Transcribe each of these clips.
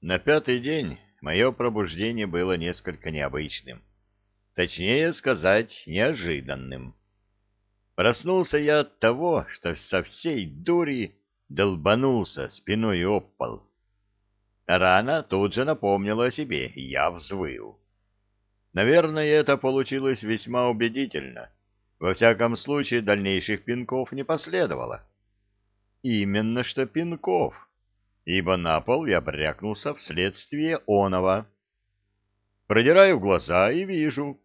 На пятый день мое пробуждение было несколько необычным. Точнее сказать, неожиданным. Проснулся я от того, что со всей дури долбанулся спиной об пол. Рана тут же напомнила о себе, я взвыл. Наверное, это получилось весьма убедительно. Во всяком случае, дальнейших пинков не последовало. Именно что пинков, ибо на пол я брякнулся вследствие оного. Продираю глаза и вижу.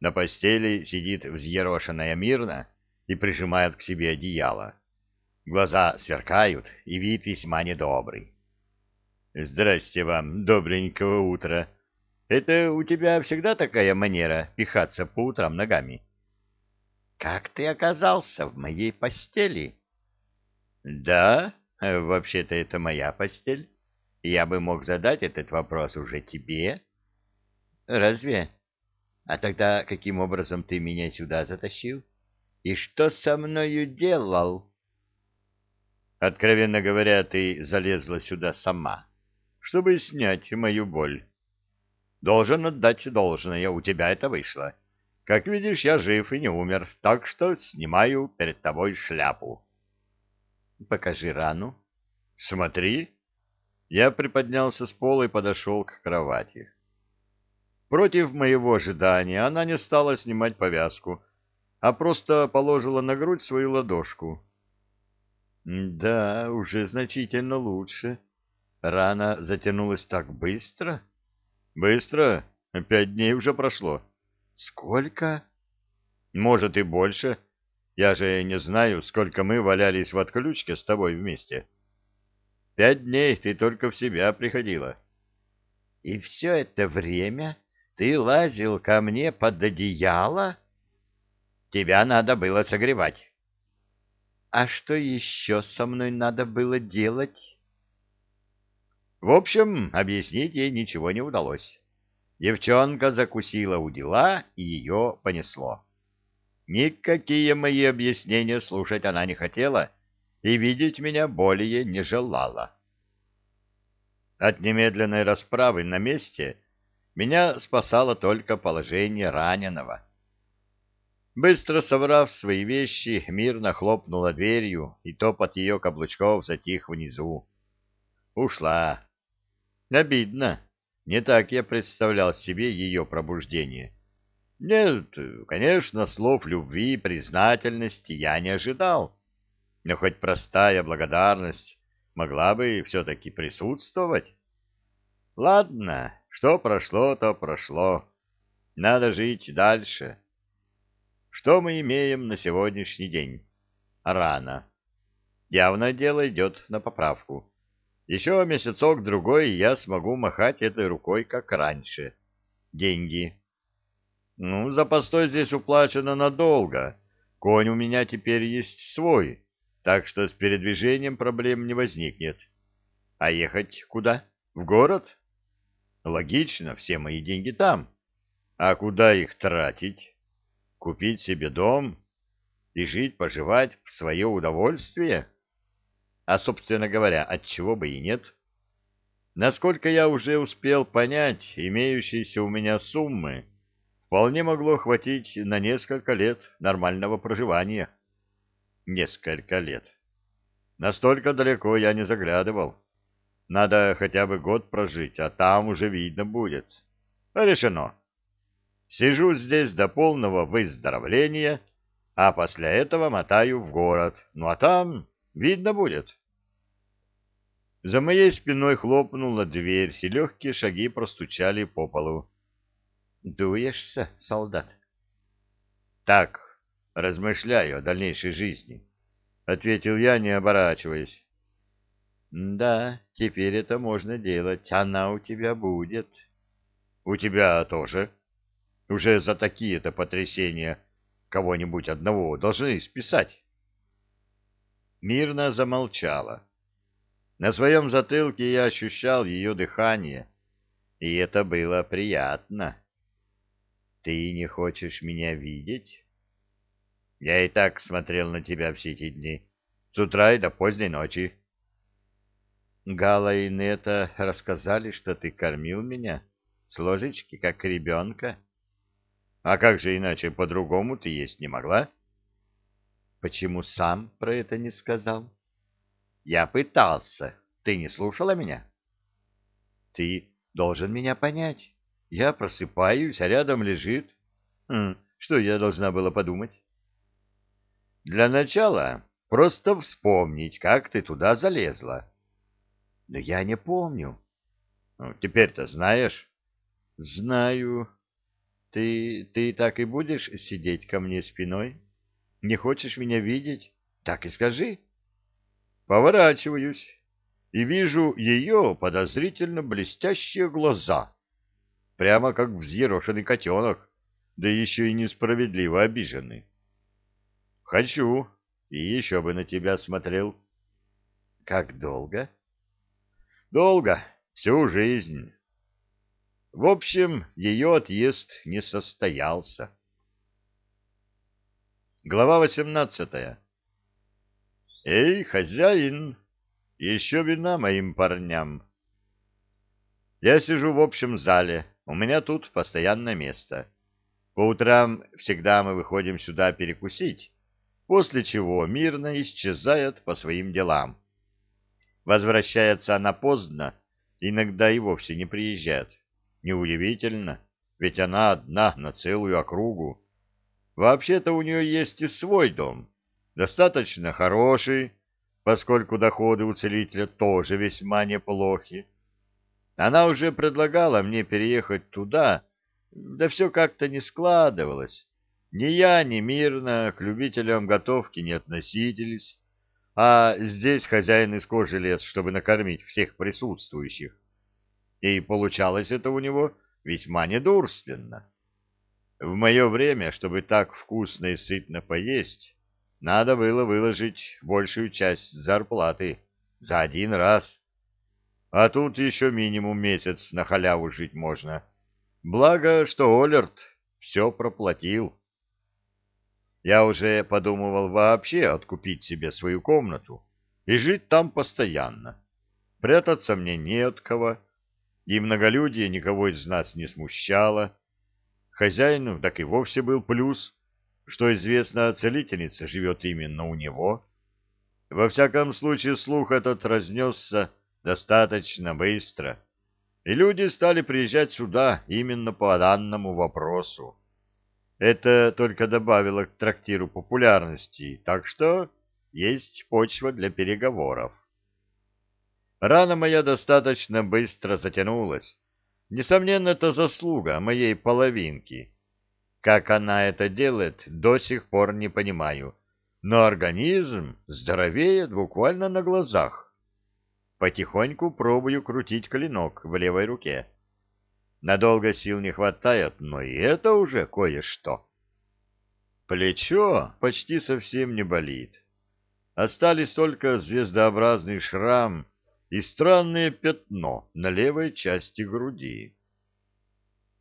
На постели сидит взъерошенная мирно и прижимает к себе одеяло. Глаза сверкают, и вид весьма недобрый. «Здрасте вам, добренького утра. Это у тебя всегда такая манера пихаться по утрам ногами?» «Как ты оказался в моей постели?» Да, вообще-то это моя постель. Я бы мог задать этот вопрос уже тебе. Разве? А тогда каким образом ты меня сюда затащил? И что со мною делал? Откровенно говоря, ты залезла сюда сама, чтобы снять мою боль. Должен отдать должное, у тебя это вышло. Как видишь, я жив и не умер, так что снимаю перед тобой шляпу. Покажи рану. Смотри. Я приподнялся с пола и подошел к кровати. Против моего ожидания она не стала снимать повязку, а просто положила на грудь свою ладошку. Да, уже значительно лучше. Рана затянулась так быстро. Быстро? Пять дней уже прошло. Сколько? Может и больше. Я же не знаю, сколько мы валялись в отключке с тобой вместе. Пять дней ты только в себя приходила. И все это время ты лазил ко мне под одеяло? Тебя надо было согревать. А что еще со мной надо было делать? В общем, объяснить ей ничего не удалось. Девчонка закусила у дела, и ее понесло. Никакие мои объяснения слушать она не хотела и видеть меня более не желала. От немедленной расправы на месте меня спасало только положение раненого. Быстро соврав свои вещи, мирно хлопнула дверью, и топот ее каблучков затих внизу. Ушла. Обидно. Не так я представлял себе ее пробуждение. Нет, конечно, слов любви и признательности я не ожидал, но хоть простая благодарность могла бы все-таки присутствовать. Ладно, что прошло, то прошло. Надо жить дальше. Что мы имеем на сегодняшний день? Рано. Явно дело идет на поправку. Еще месяцок-другой я смогу махать этой рукой, как раньше. Деньги. Ну, за постой здесь уплачено надолго. Конь у меня теперь есть свой, так что с передвижением проблем не возникнет. А ехать куда? В город? Логично, все мои деньги там. А куда их тратить? Купить себе дом и жить-поживать в свое удовольствие? А, собственно говоря, от чего бы и нет? Насколько я уже успел понять, имеющиеся у меня суммы вполне могло хватить на несколько лет нормального проживания. Несколько лет. Настолько далеко я не заглядывал. Надо хотя бы год прожить, а там уже видно будет. Решено. Сижу здесь до полного выздоровления, а после этого мотаю в город. Ну а там видно будет. За моей спиной хлопнула дверь, и легкие шаги простучали по полу. Дуешься, солдат? Так, размышляю о дальнейшей жизни, ответил я, не оборачиваясь. Да, теперь это можно делать. Она у тебя будет. У тебя тоже. Уже за такие-то потрясения кого-нибудь одного должны списать. Мирно замолчала. На своем затылке я ощущал ее дыхание, и это было приятно. Ты не хочешь меня видеть? Я и так смотрел на тебя все эти дни, с утра и до поздней ночи. Гала и Нета рассказали, что ты кормил меня с ложечки, как ребенка. А как же иначе по-другому ты есть не могла? Почему сам про это не сказал? Я пытался. Ты не слушала меня? Ты должен меня понять. Я просыпаюсь, а рядом лежит. Хм, что я должна была подумать? Для начала просто вспомнить, как ты туда залезла. Да я не помню. Ну, теперь-то знаешь? Знаю. Ты, ты так и будешь сидеть ко мне спиной? Не хочешь меня видеть? Так и скажи. Поворачиваюсь и вижу ее подозрительно блестящие глаза. Прямо как взъерошенный котенок, да еще и несправедливо обиженный. Хочу, и еще бы на тебя смотрел. Как долго? Долго, всю жизнь. В общем, ее отъезд не состоялся. Глава восемнадцатая. Эй, хозяин, еще вина моим парням. Я сижу в общем зале, у меня тут постоянное место. По утрам всегда мы выходим сюда перекусить, после чего мирно исчезает по своим делам. Возвращается она поздно, иногда и вовсе не приезжает. Неудивительно, ведь она одна на целую округу. Вообще-то у нее есть и свой дом, достаточно хороший, поскольку доходы у целителя тоже весьма неплохи. Она уже предлагала мне переехать туда, да все как-то не складывалось. Ни я, ни мирно к любителям готовки не относились, а здесь хозяин из кожи лез, чтобы накормить всех присутствующих и получалось это у него весьма недурственно. В мое время, чтобы так вкусно и сытно поесть, надо было выложить большую часть зарплаты за один раз. А тут еще минимум месяц на халяву жить можно. Благо, что Олерт все проплатил. Я уже подумывал вообще откупить себе свою комнату и жить там постоянно. Прятаться мне не от кого, и многолюдие никого из нас не смущало. Хозяину так и вовсе был плюс, что известно, целительница живет именно у него. Во всяком случае, слух этот разнесся достаточно быстро, и люди стали приезжать сюда именно по данному вопросу. Это только добавило к трактиру популярности, так что есть почва для переговоров. Рана моя достаточно быстро затянулась. Несомненно, это заслуга моей половинки. Как она это делает, до сих пор не понимаю. Но организм здоровеет буквально на глазах. Потихоньку пробую крутить клинок в левой руке. Надолго сил не хватает, но и это уже кое-что. Плечо почти совсем не болит. Остались только звездообразный шрам и странное пятно на левой части груди.